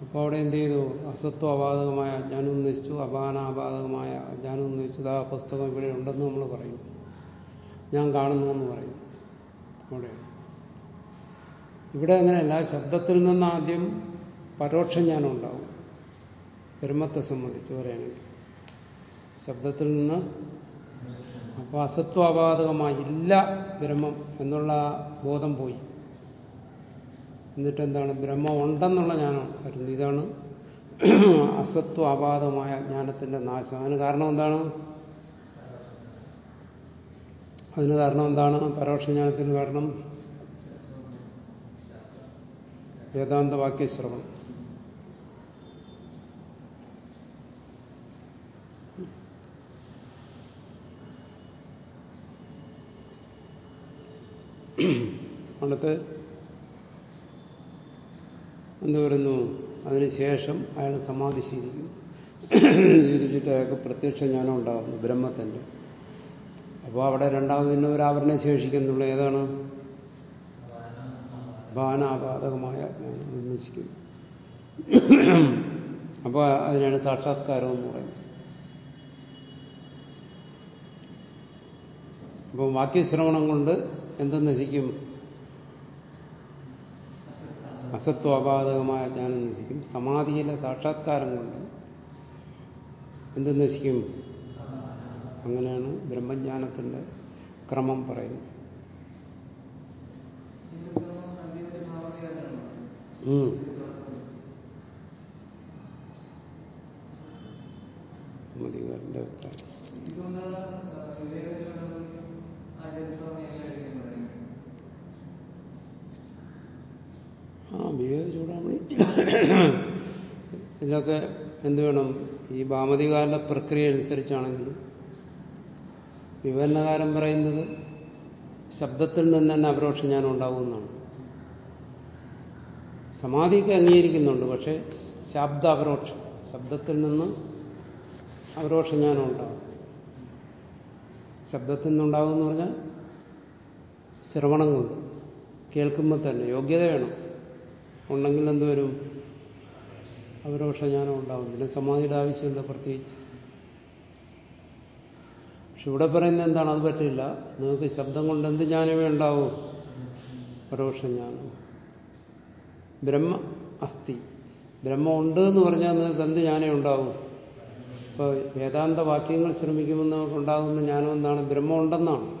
അപ്പോൾ അവിടെ എന്ത് ചെയ്തു? അസത്വ അപാതകമായ അജ്ഞാനം നശിച്ചു അപാനാപാതകമായ അജ്ഞാനം നശിച്ചത് ആ പുസ്തകം ഇവിടെ ഉണ്ടെന്ന് നമ്മൾ പറയും. ഞാൻ കാണുന്നു എന്ന് പറയും. അവിടെ ഇവിടെ അങ്ങനെയല്ല ശബ്ദത്തിൽ നിന്ന് ആദ്യം പരോക്ഷ ജ്ഞാനം ഉണ്ടാവും ബ്രഹ്മത്തെ സംബന്ധിച്ച് പറയുകയാണെങ്കിൽ. ശബ്ദത്തിൽ നിന്ന് അപ്പോൾ അസത്വാപാതകമായി ഇല്ല ബ്രഹ്മം എന്നുള്ള ബോധം പോയി. എന്നിട്ട് എന്താണ് ബ്രഹ്മം ഉണ്ടെന്നുള്ള ജ്ഞാനം വരുന്നു. ഇതാണ് അസത്വാപാതമായ ജ്ഞാനത്തിന്റെ നാശം. അതിന് കാരണം എന്താണ്? അതിന് കാരണം എന്താണ്? പരോക്ഷ ജ്ഞാനത്തിന് കാരണം വേദാന്ത വാക്യശ്രവണം അടുത്ത് എന്ത് വരുന്നു അതിനുശേഷം അയാൾ സമാധി ശീലിക്കും ശീലിച്ചിട്ട് അയാൾക്ക് പ്രത്യക്ഷ ജ്ഞാനം ഉണ്ടാകുന്നു ബ്രഹ്മത്തിന്റെ അപ്പോൾ അവിടെ രണ്ടാമത് പിന്നെ ഒരു ആവരണം ശേഷിക്കുന്നുള്ളൂ. ഏതാണ്? ഭാനാപാതകമായ ജ്ഞാനം നശിക്കുന്നു അപ്പോൾ അതിനാണ് സാക്ഷാത്കാരം എന്ന് പറയുന്നത്. അപ്പോൾ വാക്യശ്രവണം കൊണ്ട് എന്ത് നശിക്കും? അസത്വാപാതകമായ ജ്ഞാനം നശിക്കും. സമാധിയിലെ സാക്ഷാത്കാരം കൊണ്ട് എന്ത് നശിക്കും? അങ്ങനെയാണ് ബ്രഹ്മജ്ഞാനത്തിന്റെ ക്രമം പറയുന്നത്. മതികാരന്റെ ആ വിവേക ചൂടാമണി. ഇതിലൊക്കെ എന്ത് വേണം? ഈ ഭാമതികാരന്റെ പ്രക്രിയ അനുസരിച്ചാണെങ്കിൽ വിവരണകാരൻ പറയുന്നത് ശബ്ദത്തിൽ നിന്ന് തന്നെ അപരോക്ഷ ജ്ഞാനം ഉണ്ടാവുമെന്നാണ്. സമാധിക്ക് അംഗീകരിക്കുന്നുണ്ട് പക്ഷെ ശബ്ദ അപരോക്ഷം ശബ്ദത്തിൽ നിന്ന് അപരോക്ഷ ജ്ഞാനം ഉണ്ടാവും. ശബ്ദത്തിൽ നിന്നുണ്ടാവും എന്ന് പറഞ്ഞാൽ ശ്രവണം കൊണ്ട് കേൾക്കുമ്പോൾ തന്നെ യോഗ്യത വേണം. ഉണ്ടെങ്കിൽ എന്തുവരും അപരോക്ഷ ജ്ഞാനം ഉണ്ടാവും പിന്നെ സമാധിയുടെ ആവശ്യമില്ല പ്രത്യേകിച്ച്. പക്ഷെ ഇവിടെ പറയുന്നത് എന്താണ്? അത് പറ്റില്ല. നിങ്ങൾക്ക് ശബ്ദം കൊണ്ട് എന്ത് ജ്ഞാനമേ ഉണ്ടാവൂ? പരോക്ഷ ജ്ഞാനം. ബ്രഹ്മ അസ്ഥി. ബ്രഹ്മം ഉണ്ട് എന്ന് പറഞ്ഞാൽ നിങ്ങൾക്ക് എന്ത് ജ്ഞാനേ ഉണ്ടാവും? ഇപ്പോൾ വേദാന്ത വാക്യങ്ങൾ ശ്രമിക്കുമ്പോൾ നമുക്ക് ഉണ്ടാകുന്ന ജ്ഞാനം എന്താണ്? ബ്രഹ്മം ഉണ്ടെന്നാണ്.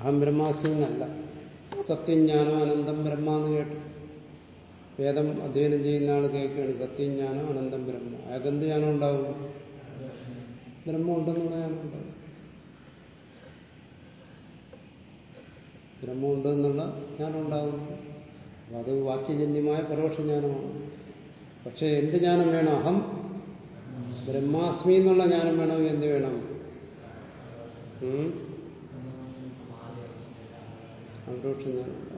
അഹം ബ്രഹ്മാസ്മി എന്നല്ല സത്യം ജ്ഞാനം അനന്തം ബ്രഹ്മ എന്ന് കേട്ടു. വേദം അധ്യയനം ചെയ്യുന്ന ആൾ കേൾക്കുകയാണ്. സത്യം ജ്ഞാനം അനന്തം ബ്രഹ്മ. അയാൾക്ക് എന്ത് ജ്ഞാനം ഉണ്ടാവും? ബ്രഹ്മം ഉണ്ടെന്നുള്ള ജ്ഞാനം ഉണ്ടാവും ബ്രഹ്മമുണ്ട് എന്നുള്ള ജ്ഞാനമുണ്ടാകുന്നു അപ്പൊ അത് വാക്യജന്യമായ പരോക്ഷ ജ്ഞാനമാണ്. പക്ഷെ എന്ത് ജ്ഞാനം വേണം? അഹം ബ്രഹ്മാസ്മി എന്നുള്ള ജ്ഞാനം വേണമെങ്കിൽ എന്ത് വേണം? അപരോക്ഷ ജ്ഞാനം.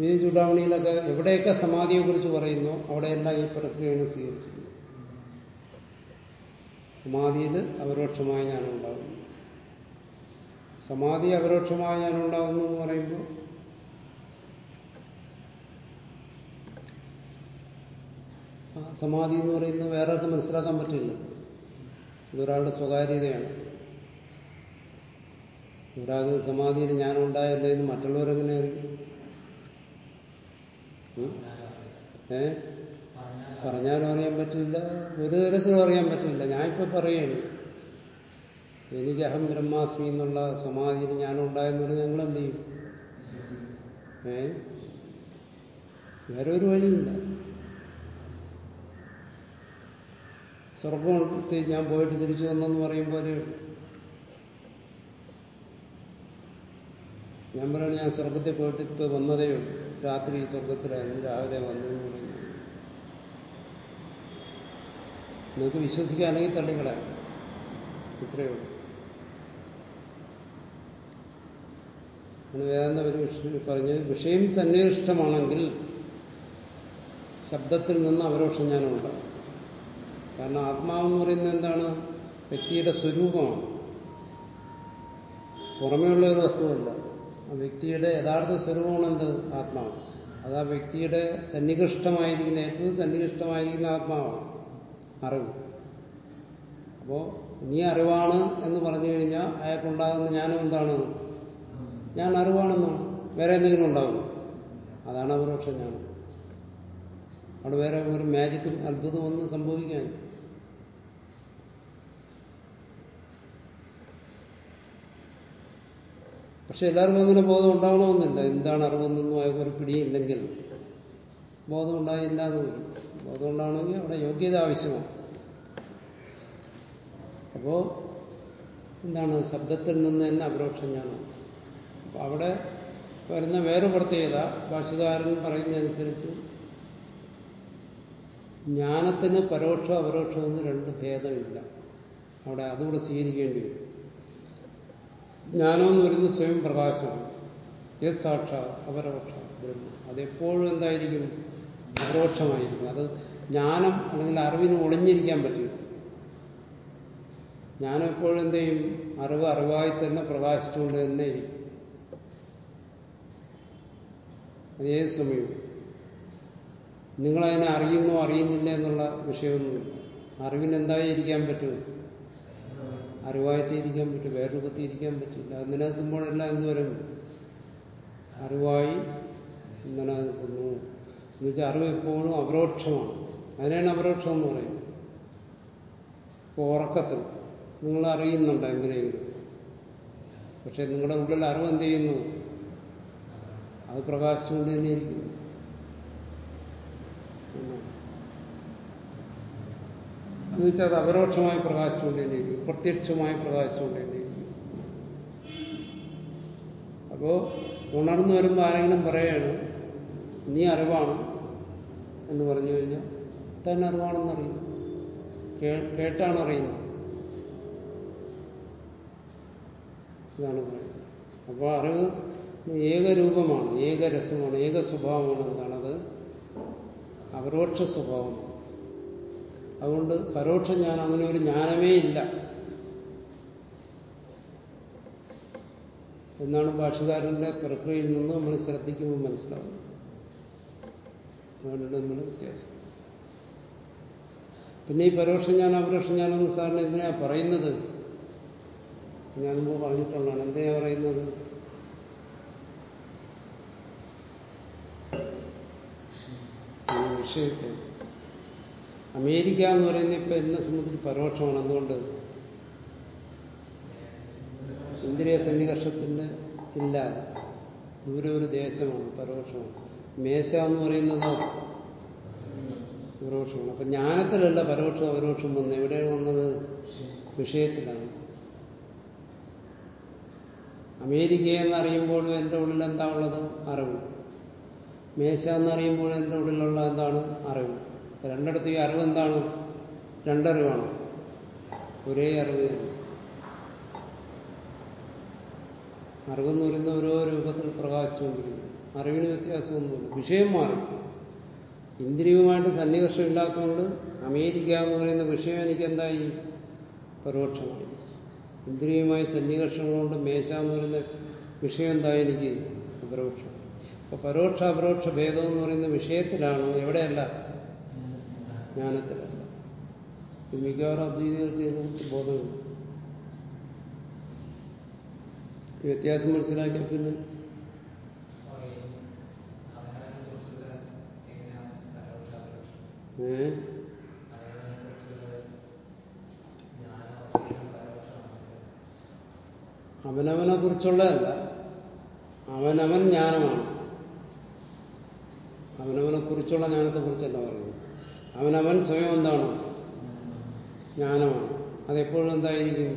ഈ ചൂടാമണിയിലൊക്കെ എവിടെയൊക്കെ സമാധിയെ കുറിച്ച് പറയുന്നു അവിടെയെല്ലാം ഈ പ്രക്രിയയാണ് സ്വീകരിക്കുന്നത് സമാധിയിൽ അപരോക്ഷമായ ജ്ഞാനം സമാധി അപരോക്ഷമായ ജ്ഞാനം എന്ന് പറയുമ്പോൾ സമാധി എന്ന് പറയുന്നത് വേറെ ഒക്കെ മനസ്സിലാക്കാൻ പറ്റില്ല. ഇതൊരാളുടെ സ്വകാര്യതയാണ്. ഒരാൾക്ക് സമാധിയിൽ ജ്ഞാനം ഉണ്ടായല്ലേ എന്ന് മറ്റുള്ളവരെങ്ങനെ അറിയും? ഏ? പറഞ്ഞാലും അറിയാൻ പറ്റില്ല. ഒരു തരത്തിലും അറിയാൻ പറ്റില്ല. ഞാനിപ്പോ പറയാണ് എനിക്ക് അഹം ബ്രഹ്മാസ്മി എന്നുള്ള സമാധിയിൽ ഞാനുണ്ടായെന്ന് പറഞ്ഞാൽ ഞങ്ങൾ എന്ത് ചെയ്യും? ഏ? വേറെ ഒരു വഴിയില്ല. സ്വർഗത്തിൽ ഞാൻ പോയിട്ട് തിരിച്ചു വന്നെന്ന് പറയുമ്പോൾ ഞാൻ പറയണ ഞാൻ സ്വർഗത്തിൽ പോയിട്ട് ഇപ്പൊ വന്നതേ ഉള്ളൂ. രാത്രി സ്വർഗത്തിലായിരുന്നു രാവിലെ വന്നു എന്ന് പറയുന്നു. നിങ്ങൾക്ക് വിശ്വസിക്കുകയാണെങ്കിൽ തള്ളിക്കളയാം. ഇത്രയേ ഉള്ളൂ. വേദാന്ത ഒരു പറഞ്ഞ് വിഷയം സന്നിഷ്ടമാണെങ്കിൽ ശബ്ദത്തിൽ നിന്ന് അപരോക്ഷ ഉണ്ടാകും കാരണം ആത്മാവെന്ന് പറയുന്നത് എന്താണ്? വ്യക്തിയുടെ സ്വരൂപമാണ്. പുറമേയുള്ള ഒരു വസ്തുവല്ല. വ്യക്തിയുടെ യഥാർത്ഥ സ്വരൂപമാണ് എന്ത് ആത്മാവ്. അത് ആ വ്യക്തിയുടെ സന്നികൃഷ്ടമായിരിക്കുന്ന ഏറ്റവും സന്നികൃഷ്ടമായിരിക്കുന്ന ആത്മാവാണ്. അറിവ്. അപ്പോ നീ അറിവാണ് എന്ന് പറഞ്ഞു കഴിഞ്ഞാൽ അയാൾക്കുണ്ടാകുന്ന ജ്ഞാനം എന്താണ്? ഞാൻ അറിവാണെന്നാണ് വേറെ എന്തെങ്കിലും ഉണ്ടാകും. അതാണ് അപരോക്ഷ ഞാൻ അവിടെ വേറെ ഒരു മാജിക്കും അത്ഭുതം ഒന്നും സംഭവിക്കാൻ പക്ഷെ എല്ലാവർക്കും അങ്ങനെ ബോധം ഉണ്ടാവണമെന്നില്ല. എന്താണ് അറിവെന്നൊന്നും അയാൾക്ക് ഒരു പിടിയില്ലെങ്കിൽ ബോധം ഉണ്ടായില്ല എന്ന് വരും. ബോധം ഉണ്ടാവണമെങ്കിൽ അവിടെ യോഗ്യത ആവശ്യമാണ്. അപ്പോ എന്താണ്? ശബ്ദത്തിൽ നിന്ന് തന്നെ അപരോക്ഷം ഞാൻ അപ്പൊ അവിടെ വരുന്ന വേറെ പ്രത്യേകത ഭാഷകാരൻ പറയുന്നതനുസരിച്ച് ജ്ഞാനത്തിന് പരോക്ഷ അപരോക്ഷം എന്ന് രണ്ട് ഭേദമില്ല. അവിടെ അതുകൂടെ സ്വീകരിക്കേണ്ടി വരും. ജ്ഞാനം എന്ന് പറയുന്നത് സ്വയം പ്രകാശമാണ്. യത് സാക്ഷാ അപരോക്ഷ ബ്രഹ്മ. അതെപ്പോഴും എന്തായിരിക്കും? അപരോക്ഷമായിരിക്കും അത് ജ്ഞാനം അല്ലെങ്കിൽ അറിവിന് ഒളിഞ്ഞിരിക്കാൻ പറ്റില്ല. ജ്ഞാനം എപ്പോഴും എന്ത് ചെയ്യും? അറിവ് അറിവായി തന്നെ പ്രകാശിച്ചുകൊണ്ട് തന്നെ ഇരിക്കും. അത് ഏത് സമയവും നിങ്ങളതിനെ അറിയുന്നോ അറിയുന്നില്ല എന്നുള്ള വിഷയമൊന്നുമില്ല. അറിവിന് എന്തായി ഇരിക്കാൻ പറ്റും? അറിവായിട്ട് ഇരിക്കാൻ പറ്റും ഇരിക്കാൻ പറ്റില്ല. അത് നിലനിൽക്കുമ്പോഴെല്ലാം എന്തുവരും അറിവായി നിലനിൽക്കുന്നു എന്നുവെച്ചാൽ അറിവ് എപ്പോഴും അപരോക്ഷമാണ്. അതിനാണ് അപരോക്ഷം എന്ന് പറയുന്നത്. ഇപ്പോൾ ഉറക്കത്തിൽ നിങ്ങൾ അറിയുന്നുണ്ട് എങ്ങനെയെങ്കിലും. പക്ഷെ നിങ്ങളുടെ ഉള്ളിൽ അറിവ് എന്ത് ചെയ്യുന്നു? അത് പ്രകാശിച്ചുകൊണ്ട് തന്നെ ഇരിക്കുന്നു എന്ന് വെച്ചാൽ അത് അപരോക്ഷമായി പ്രകാശിച്ചുകൊണ്ട് തന്നെ ഇരിക്കും പ്രത്യക്ഷമായി പ്രകാശിച്ചുകൊണ്ട് അപ്പോ ഉണർന്നു വരുമ്പോൾ ആരെങ്കിലും പറയാണ് നീ അറിവാണ് എന്ന് പറഞ്ഞു കഴിഞ്ഞാൽ തന്നെ അറിവാണെന്നറിയും. കേട്ടാണ് അറിയുന്നത് ഇതാണ് പറയുന്നത്. അപ്പോൾ അറിവ് ഏകരൂപമാണ് ഏകരസമാണ് ഏക സ്വഭാവമാണ് എന്താണത് അപരോക്ഷ സ്വഭാവമാണ് അതുകൊണ്ട് പരോക്ഷ ജ്ഞാനം അങ്ങനെ ഒരു ജ്ഞാനമേ ഇല്ല. എന്നാണ് ഭാഷകാരന്റെ പ്രക്രിയയിൽ നിന്ന് നമ്മൾ ശ്രദ്ധിക്കുമ്പോൾ മനസ്സിലാവുന്നത്. അതുകൊണ്ട് നമ്മൾ വ്യത്യാസം. പിന്നെ ഈ പരോക്ഷ ഞാൻ അപരോക്ഷ ഞാൻ ഒന്ന് സാറിന് എന്തിനാ പറയുന്നത്? ഞാൻ മുമ്പ് പറഞ്ഞിട്ടുള്ളതാണ്. എന്തിനാ പറയുന്നത്? വിഷയത്തെ അമേരിക്ക എന്ന് പറയുന്നത് ഇപ്പൊ എന്നെ സംബന്ധിച്ച് പരോക്ഷമാണ്. എന്തുകൊണ്ട് ഇന്ദ്രിയ സന്നികർഷത്തിന്റെ ഇല്ല. ദൂരെ ഒരു ദേശമാണ് പരോക്ഷമാണ്. മേശ എന്ന് പറയുന്നതോ പരോക്ഷമാണ്. അപ്പൊ ജ്ഞാനത്തിലല്ല പരോക്ഷം അപരോക്ഷം വന്ന് എവിടെയാണ് വന്നത്? വിഷയത്തിലാണ്. അമേരിക്ക എന്നറിയുമ്പോഴും എന്റെ ഉള്ളിൽ എന്താ ഉള്ളത്? അറിവ്. മേശ എന്നറിയുമ്പോഴും എന്റെ ഉള്ളിലുള്ള എന്താണ്? അറിവ്. രണ്ടിടത്തും ഈ അറിവ് എന്താണ്? രണ്ടറിവാണ്. ഒരേ അറിവ് അറിവെന്ന് പറയുന്ന ഓരോ രൂപത്തിൽ പ്രകാശിച്ചുകൊണ്ടിരിക്കുന്നു. അറിവിന് വ്യത്യാസമൊന്നുമില്ല. വിഷയം മാറി. ഇന്ദ്രിയവുമായിട്ട് സന്നികർഷം ഇല്ലാത്തതുകൊണ്ട് അമേരിക്ക എന്ന് പറയുന്ന വിഷയം എനിക്ക് എന്തായി പരോക്ഷമായി. ഇന്ദ്രിയവുമായി സന്നികർഷം കൊണ്ട് മേശ എന്ന് പറയുന്ന വിഷയം എന്തായി എനിക്ക്? അപരോക്ഷം. അപ്പൊ പരോക്ഷ അപരോക്ഷ ഭേദം എന്ന് പറയുന്ന വിഷയത്തിലാണ് എവിടെയല്ല ജ്ഞാനത്തിലല്ല മിക്കവാറും അദ്വൈതികൾക്ക് ഇതിനെക്കുറിച്ച് ബോധമില്ല. വ്യത്യാസം മനസ്സിലാക്കിയ പിന്നെ ഏ? അവനവനെ കുറിച്ചുള്ളതല്ല അവനവൻ ജ്ഞാനമാണ്. അവനവനെ കുറിച്ചുള്ള ജ്ഞാനത്തെ കുറിച്ചല്ല പറയുന്നത്. അവനവൻ സ്വയം എന്താണ്? ജ്ഞാനമാണ്. അതെപ്പോഴും എന്തായിരിക്കും?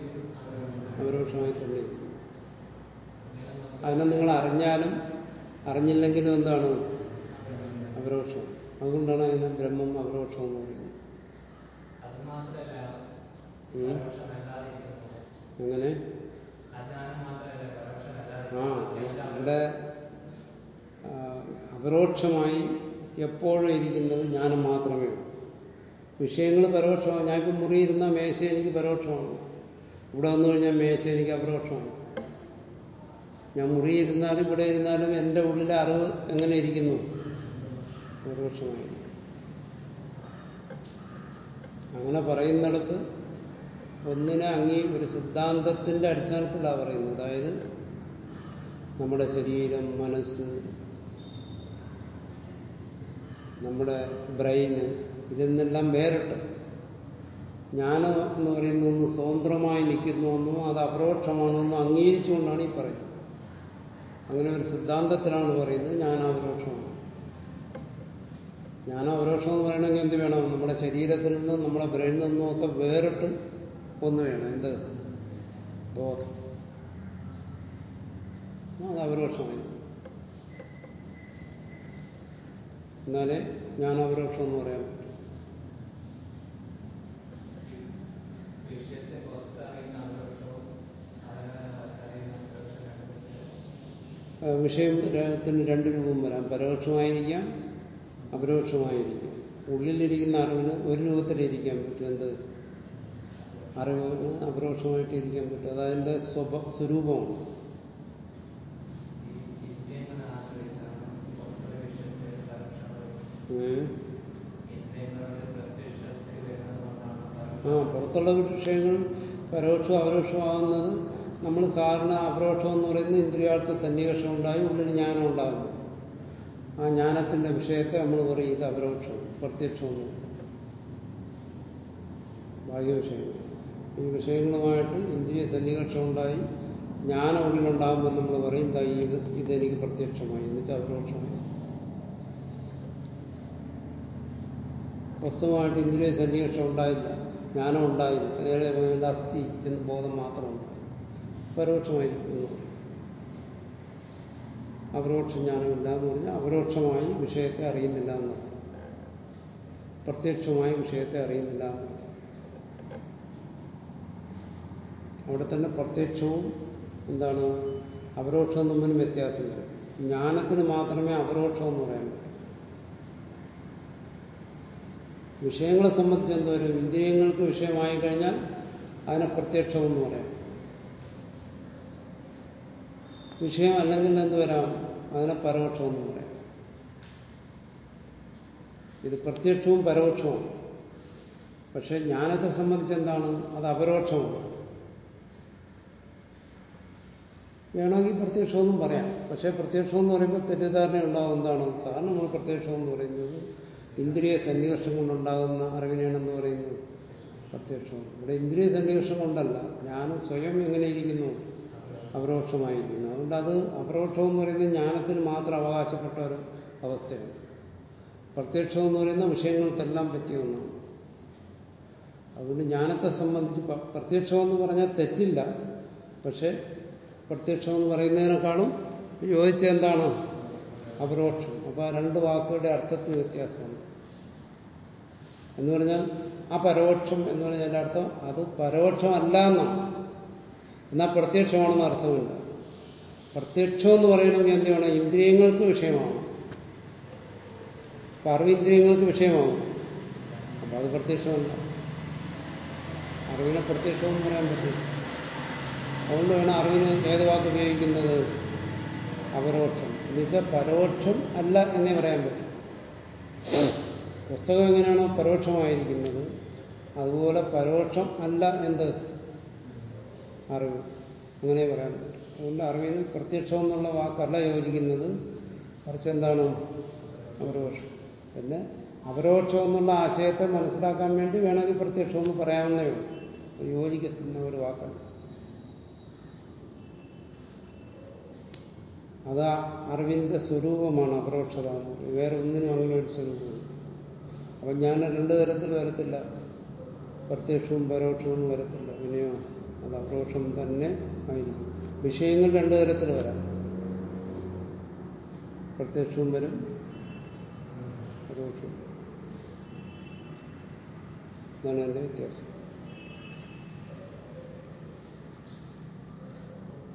അപരോക്ഷമായി തന്നെ അതിനെ നിങ്ങൾ അറിഞ്ഞാലും അറിഞ്ഞില്ലെങ്കിലും എന്താണ്? അപരോക്ഷം അതുകൊണ്ടാണ് അതിന് ബ്രഹ്മം അപരോക്ഷം എന്ന് പറയുന്നത്. അങ്ങനെ ആ ഇവിടെ അപരോക്ഷമായി എപ്പോഴും ഇരിക്കുന്നത് ജ്ഞാനം മാത്രമേ ഉള്ളൂ. വിഷയങ്ങൾ പരോക്ഷമാണ്. ഞാനിപ്പോൾ മുറിയിരുന്ന മേശ എനിക്ക് പരോക്ഷമാണ്. ഇവിടെ വന്നു കഴിഞ്ഞാൽ മേശ എനിക്ക് അപരോക്ഷമാണ്. ഞാൻ മുറിയിരുന്നാലും ഇവിടെ ഇരുന്നാലും എന്റെ ഉള്ളിലെ അറിവ് എങ്ങനെ ഇരിക്കുന്നു? അങ്ങനെ പറയുന്നിടത്ത് ഒന്നിനെ അങ്ങി ഒരു സിദ്ധാന്തത്തിന്റെ അടിസ്ഥാനത്തിലാണ് പറയുന്നത്. അതായത് നമ്മുടെ ശരീരം മനസ്സ് നമ്മുടെ ബ്രെയിന് ഇതിൽ നിന്നെല്ലാം വേറിട്ട്. ജ്ഞാനം എന്ന് പറയുന്ന ഒന്ന് സ്വതന്ത്രമായി നിൽക്കുന്നുവെന്നും അത് അപരോക്ഷമാണെന്നും അംഗീകരിച്ചുകൊണ്ടാണ് ഈ പറയുന്നത്. അങ്ങനെ ഒരു സിദ്ധാന്തത്തിലാണ് പറയുന്നത് ജ്ഞാനാപരോക്ഷമാണ് ജ്ഞാനാപരോക്ഷം എന്ന് പറയണമെങ്കിൽ എന്ത് വേണം? നമ്മുടെ ശരീരത്തിൽ നിന്നും നമ്മുടെ ബ്രെയിനിൽ നിന്നും ഒക്കെ വേറിട്ട് ഒന്ന് വേണം. എന്ത്? ബോധം അത് അപരോക്ഷമായി എന്നാലേ ജ്ഞാനാപരോക്ഷം എന്ന് പറയാൻ പറ്റും വിഷയത്തെ പുറത്ത് അറിയുന്ന അപരോക്ഷവും അതിനെ അറിയുന്ന അപരോക്ഷം രണ്ടും ആ, വിഷയത്തിന് രണ്ട് രൂപം വരാം. പരോക്ഷമായിരിക്കാം അപരോക്ഷമായിരിക്കാം. ഉള്ളിലിരിക്കുന്ന അറിവിന് ഒരു രൂപത്തിലിരിക്കാൻ പറ്റും. എന്ത്? അറിവ് അപരോക്ഷമായിട്ട് ഇരിക്കാൻ പറ്റും. അത് അതിന്റെ സ്വഭ സ്വരൂപമാണ്. ആ പുറത്തുള്ള വിഷയങ്ങൾ പരോക്ഷം അപരോക്ഷമാകുന്നത് നമ്മൾ സാധാരണ അപരോക്ഷം എന്ന് പറയുന്നത് ഇന്ദ്രിയാർത്ഥ സന്നിവേഷം ഉണ്ടായി ഉള്ളിൽ ജ്ഞാനം ഉണ്ടാകുന്നു. ആ ജ്ഞാനത്തിന്റെ വിഷയത്തെ നമ്മൾ പറയും ഇത് അപരോക്ഷം പ്രത്യക്ഷമെന്ന് ബാഹ്യ വിഷയങ്ങൾ. ഈ വിഷയങ്ങളുമായിട്ട് ഇന്ദ്രിയ സന്നികർഷം ഉണ്ടായി ജ്ഞാനം ഉള്ളിലുണ്ടാകുമ്പോൾ നമ്മൾ പറയും ഇത് ഇതെനിക്ക് പ്രത്യക്ഷമായി എന്ന് വെച്ചാൽ അപരോക്ഷമായി വസ്തുവായിട്ട് ഇന്ദ്രിയ സന്നികർഷം ഉണ്ടായില്ല ജ്ഞാനം ഉണ്ടായില്ല നേരെ അസ്ഥി എന്ന് ബോധം മാത്രമുണ്ട്. പരോക്ഷമായിരിക്കുന്നു. അപരോക്ഷ ജ്ഞാനമില്ല എന്ന് പറഞ്ഞാൽ അപരോക്ഷമായി വിഷയത്തെ അറിയുന്നില്ല എന്നർത്ഥം പ്രത്യക്ഷമായി വിഷയത്തെ അറിയുന്നില്ല എന്നർത്ഥം അവിടെ തന്നെ പ്രത്യക്ഷവും എന്താണ്? അപരോക്ഷം തമ്മിലും വ്യത്യാസമില്ല. ജ്ഞാനത്തിന് മാത്രമേ അപരോക്ഷം എന്ന് പറയാൻ പറ്റൂ. വിഷയങ്ങളെ സംബന്ധിച്ച് എന്തോരും ഇന്ദ്രിയങ്ങൾക്ക് വിഷയമായി കഴിഞ്ഞാൽ അതിനെ പ്രത്യക്ഷം എന്ന് പറയാം. വിഷയം അല്ലെങ്കിൽ എന്ത് വരാം? അതിനെ പരോക്ഷം എന്ന് പറയാം. ഇത് പ്രത്യക്ഷവും പരോക്ഷവും പക്ഷെ ജ്ഞാനത്തെ സംബന്ധിച്ച് എന്താണ്? അത് അപരോക്ഷമാണ്. വേണമെങ്കിൽ പ്രത്യക്ഷമെന്നും പറയാം. പക്ഷേ പ്രത്യക്ഷം എന്ന് പറയുമ്പോൾ തെറ്റിദ്ധാരണ ഉണ്ടാകും എന്താണ്? സാധാരണ നമ്മൾ പ്രത്യക്ഷം എന്ന് പറയുന്നത് ഇന്ദ്രിയ സന്നികർഷം കൊണ്ടുണ്ടാകുന്ന അറിവിനെയാണെന്ന് പറയുന്നത് പ്രത്യക്ഷം ഇവിടെ ഇന്ദ്രിയ സന്നികർഷം കൊണ്ടല്ല. ഞാൻ സ്വയം എങ്ങനെ ഇരിക്കുന്നു അപരോക്ഷമായിരിക്കുന്നു അതുകൊണ്ട് അത് അപരോക്ഷം എന്ന് പറയുന്നത് ജ്ഞാനത്തിന് മാത്രം അവകാശപ്പെട്ട ഒരു അവസ്ഥയാണ്. പ്രത്യക്ഷം എന്ന് പറയുന്ന വിഷയങ്ങൾക്കെല്ലാം പറ്റിയ ഒന്നാണ്. അതുകൊണ്ട് ജ്ഞാനത്തെ സംബന്ധിച്ച് പ്രത്യക്ഷം എന്ന് പറഞ്ഞാൽ തെറ്റില്ല. പക്ഷേ പ്രത്യക്ഷം എന്ന് പറയുന്നതിനേക്കാളും യോജിച്ച എന്താണ്? അപരോക്ഷം. അപ്പൊ ആ രണ്ട് വാക്കുകളുടെ അർത്ഥത്തിൽ വ്യത്യാസമാണ്. എന്ന് പറഞ്ഞാൽ ആ പരോക്ഷം എന്ന് പറഞ്ഞതിന്റെ അർത്ഥം അത് പരോക്ഷമല്ല എന്നാണ്. എന്നാൽ പ്രത്യക്ഷമാണെന്ന് അർത്ഥമുണ്ട് പ്രത്യക്ഷം എന്ന് പറയണമെങ്കിൽ എന്താണ്? ഇന്ദ്രിയങ്ങൾക്ക് വിഷയമാണ്. അറിവിന്ദ്രിയങ്ങൾക്ക് വിഷയമാണ്. അപ്പൊ അത് പ്രത്യക്ഷമല്ല. അറിവിനെ പ്രത്യക്ഷമെന്ന് പറയാൻ പറ്റില്ല. അതുകൊണ്ട് വേണം അറിവിന് ഏത് വാക്ക് ഉപയോഗിക്കുന്നത് അപരോക്ഷം എന്നുവെച്ചാൽ പരോക്ഷം അല്ല എന്നേ പറയാൻ പറ്റും. പുസ്തകം എങ്ങനെയാണോ പരോക്ഷമായിരിക്കുന്നത് അതുപോലെ പരോക്ഷം അല്ല എന്ത്? അറിവ്. അങ്ങനെ പറയാൻ പറ്റും അതുകൊണ്ട് അറിവിന് പ്രത്യക്ഷം എന്നുള്ള വാക്കല്ല യോജിക്കുന്നത്. കുറച്ചെന്താണ് അപരോക്ഷം പിന്നെ അപരോക്ഷം എന്നുള്ള ആശയത്തെ മനസ്സിലാക്കാൻ വേണ്ടി വേണമെങ്കിൽ പ്രത്യക്ഷം എന്ന് പറയാവുന്നേ ഉള്ളൂ. യോജിക്കത്തുന്ന ഒരു വാക്കല്ല. അത് അറിവിന്റെ സ്വരൂപമാണ് അപരോക്ഷത വേറെ ഒന്നിനും അങ്ങനെ ഒരു സ്വരൂപമില്ല. അപ്പൊ ഞാൻ രണ്ടു തരത്തിൽ വരത്തില്ല. പ്രത്യക്ഷവും പരോക്ഷവും വരത്തില്ല. പിന്നെയോ? അത് അപ്രോക്ഷം തന്നെ ആയിരിക്കും. വിഷയങ്ങൾ രണ്ടു തരത്തിൽ വരാം. പ്രത്യക്ഷവും വരും. പരോക്ഷവും അതാണ് എന്റെ വ്യത്യാസം.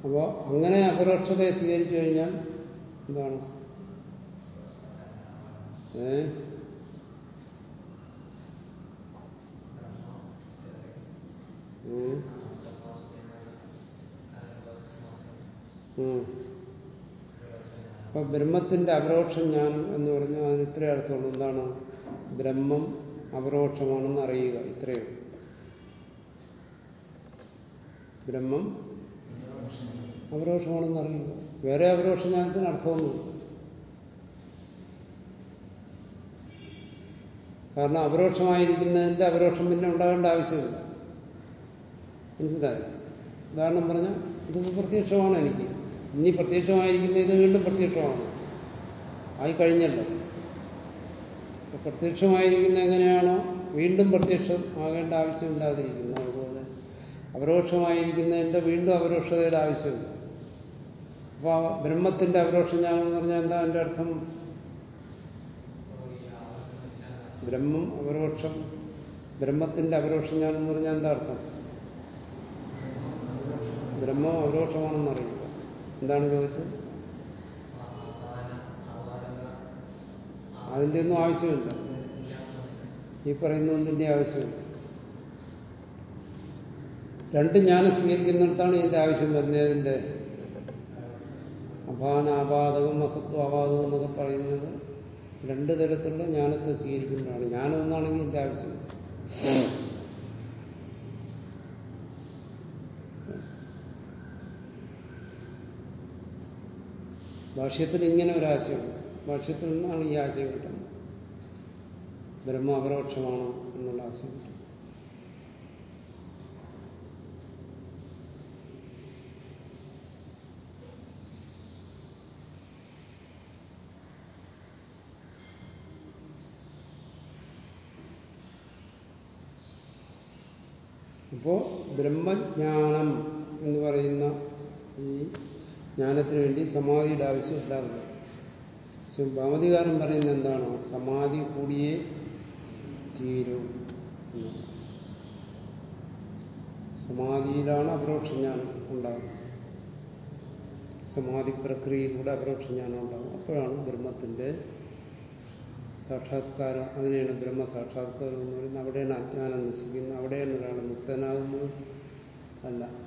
അപ്പോ അങ്ങനെ അപരോക്ഷതയെ സ്വീകരിച്ചു കഴിഞ്ഞാൽ എന്താണ്? ഏ? ഉം. അപ്പൊ ബ്രഹ്മത്തിന്റെ അപരോക്ഷം ഞാൻ എന്ന് പറഞ്ഞാൽ അതിന് ഇത്രേ അർത്ഥമുള്ളൂ. എന്താണ്? ബ്രഹ്മം അപരോക്ഷമാണെന്ന് അറിയുക. ഇത്രയേ ബ്രഹ്മം അപരോക്ഷമാണെന്ന് അറിയുക. വേറെ അപരോക്ഷ ജ്ഞാനത്തിന് അർത്ഥമൊന്നുമില്ല. കാരണം അപരോക്ഷമായിരിക്കുന്നതിന്റെ അപരോക്ഷം പിന്നെ ഉണ്ടാകേണ്ട ആവശ്യമില്ല. മനസ്സിലായോ? ഉദാഹരണം പറഞ്ഞാൽ ഇത് പ്രത്യക്ഷമാണ് എനിക്ക്. ഇനി പ്രത്യക്ഷമായിരിക്കുന്ന ഇത് വീണ്ടും പ്രത്യക്ഷമാണ്. ആയി കഴിഞ്ഞല്ലോ പ്രത്യക്ഷമായിരിക്കുന്ന എങ്ങനെയാണോ വീണ്ടും പ്രത്യക്ഷം ആകേണ്ട ആവശ്യമില്ലാതിരിക്കുന്നു അതുപോലെ അപരോക്ഷമായിരിക്കുന്നതിന്റെ വീണ്ടും അപരോക്ഷതയുടെ ആവശ്യമില്ല അപ്പൊ ബ്രഹ്മത്തിന്റെ അപരോക്ഷം ഞാനെന്ന് പറഞ്ഞാൽ എന്താ എന്റെ അർത്ഥം? ബ്രഹ്മം അപരോക്ഷം ബ്രഹ്മത്തിന്റെ അപരോക്ഷം ഞാനെന്ന് പറഞ്ഞാൽ എന്താ അർത്ഥം? ബ്രഹ്മം അപരോക്ഷമാണെന്ന് അറിയുക എന്താണ് ചോദിച്ചത്? അതിന്റെ ഒന്നും ആവശ്യമില്ല. ഈ പറയുന്ന ഒന്നിന്റെ ആവശ്യമില്ല. രണ്ട് ജ്ഞാനം സ്വീകരിക്കുന്നിടത്താണ് ഇതിന്റെ ആവശ്യം വരുന്നതിന്റെ അപാന അപാതകം അസത്വ അപാതകം എന്നൊക്കെ പറയുന്നത് രണ്ട് തരത്തിലുള്ള ജ്ഞാനത്തെ സ്വീകരിക്കുന്നതാണ്. ജ്ഞാനം ഇതിന്റെ ആവശ്യമില്ല. ഭാഷ്യത്തിൽ ഇങ്ങനെ ഒരു ആശയമുണ്ട് ഭാഷ്യത്തിൽ നിന്നാണ് ഈ ആശയം കിട്ടുന്നത്. ബ്രഹ്മ അപരോക്ഷമാണോ എന്നുള്ള ആശയം കിട്ടും അപ്പോ ബ്രഹ്മജ്ഞാനം എന്ന് പറയുന്ന ഈ ജ്ഞാനത്തിന് വേണ്ടി സമാധിയുടെ ആവശ്യമില്ലാതെ പക്ഷെ ഭാമതികാരൻ പറയുന്നത് എന്താണോ? സമാധി കൂടിയേ തീരും സമാധിയിലാണ് ഞാൻ ഉണ്ടാകുന്നത് സമാധി പ്രക്രിയയിലൂടെ അപരോക്ഷജ്ഞാനം ഉണ്ടാകും അപ്പോഴാണ് ബ്രഹ്മത്തിന്റെ സാക്ഷാത്കാരം. അതിനെയാണ് ബ്രഹ്മ സാക്ഷാത്കാരം എന്ന് പറയുന്നത്. അവിടെയാണ് അജ്ഞാനം നശിക്കുന്നത് അവിടെയാണ് ഒരാൾ മുക്തനാകുന്നത്. അല്ല.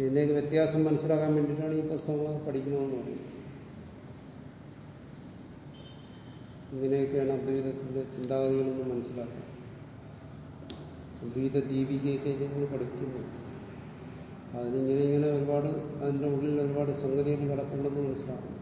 ഇതിന്റെയൊക്കെ വ്യത്യാസം മനസ്സിലാക്കാൻ വേണ്ടിയിട്ടാണ് ഈ പുസ്തകങ്ങളൊക്കെ പഠിക്കണമെന്ന് പറയുന്നത്. ഇങ്ങനെയൊക്കെയാണ് അദ്വൈതത്തിന്റെ ചിന്താഗതികളെന്ന് മനസ്സിലാക്കുക. അദ്വൈത ദീപികയൊക്കെ നിങ്ങൾ പഠിക്കുന്നു അതിനിങ്ങനെ ഇങ്ങനെ ഒരുപാട് അതിന്റെ ഉള്ളിൽ ഒരുപാട് സംഗതികൾ കിടപ്പുണ്ടെന്ന് മനസ്സിലാക്കണം